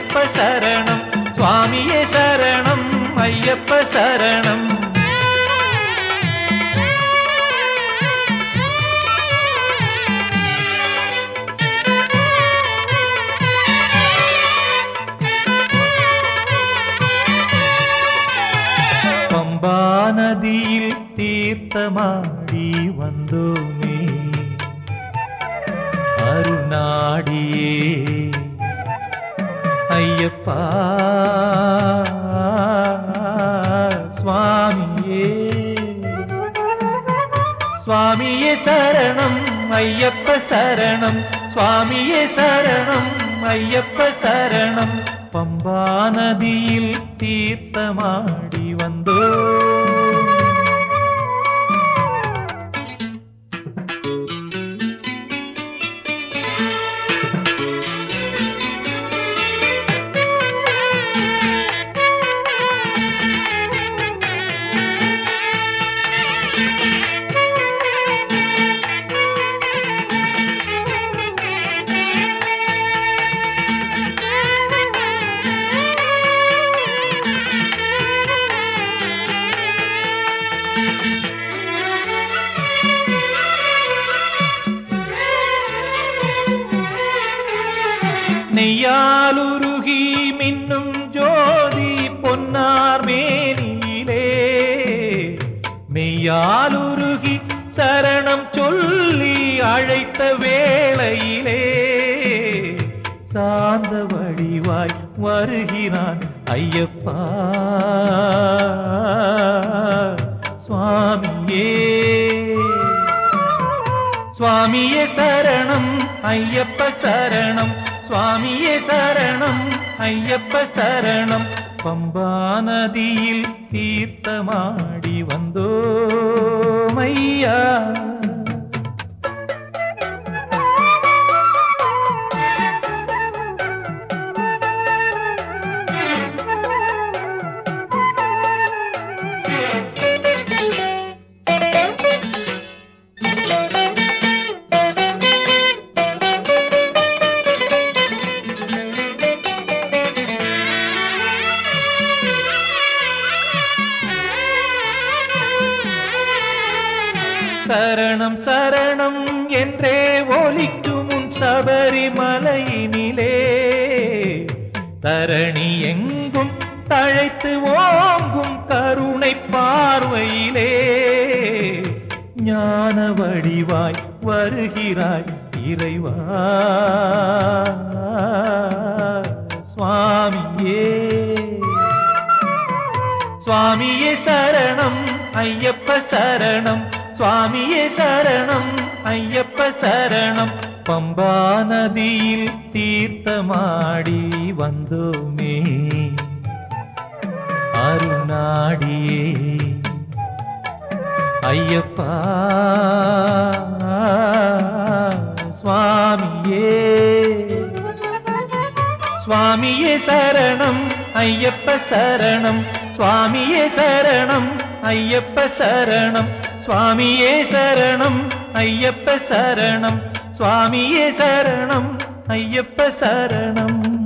ஐயப்ப சரணம். சுவாமியே சரணம் ஐயப்ப சரணம். பம்பா நதியில் தீர்த்தமாடி வந்தோமே. அருநாடியே ஐயப்பா சுவாமியே சுவாமியே சரணம் ஐயப்ப சரணம் சுவாமியே சரணம் ஐயப்ப சரணம் பம்பா நதியில் தீர்த்தமாடி நெய்யாலுருகி மின்னும் ஜோதி பொன்னார் மேனியிலே. மெய்யாலுருகி சரணம் சொல்லி அழைத்த வேளையிலே. சாந்த வடிவாய் வருகிறான் ஐயப்பா. சுவாமியே. சுவாமியே சரணம் ஐயப்ப சரணம். சுவாமியே சரணம் ஐயப்ப சரணம். பம்பா நதியில் தீர்த்தமாடி வந்தோமையா சரணம் சரணம் என்றே ஒலிக்கும் உன் சபரிமலையினிலே. தரணி எங்கும் தழைத்து ஓங்கும் கருணை பார்வையிலே. ஞான வடிவாய் வருகிறாய் இறைவா. சுவாமியே. சுவாமியே சரணம் ஐயப்ப சரணம். சுவாமியே சரணம் ஐயப்ப சரணம். பம்பா நதியில் தீர்த்தமாடி வந்தோமே. அருணாடியே ஐயப்பா சுவாமியே. சுவாமியே சரணம் ஐயப்ப சரணம். சுவாமியே சரணம் ஐயப்ப சரணம். சுவாமியே சரணம் ஐயப்ப சரணம். சுவாமியே சரணம் ஐயப்ப சரணம்.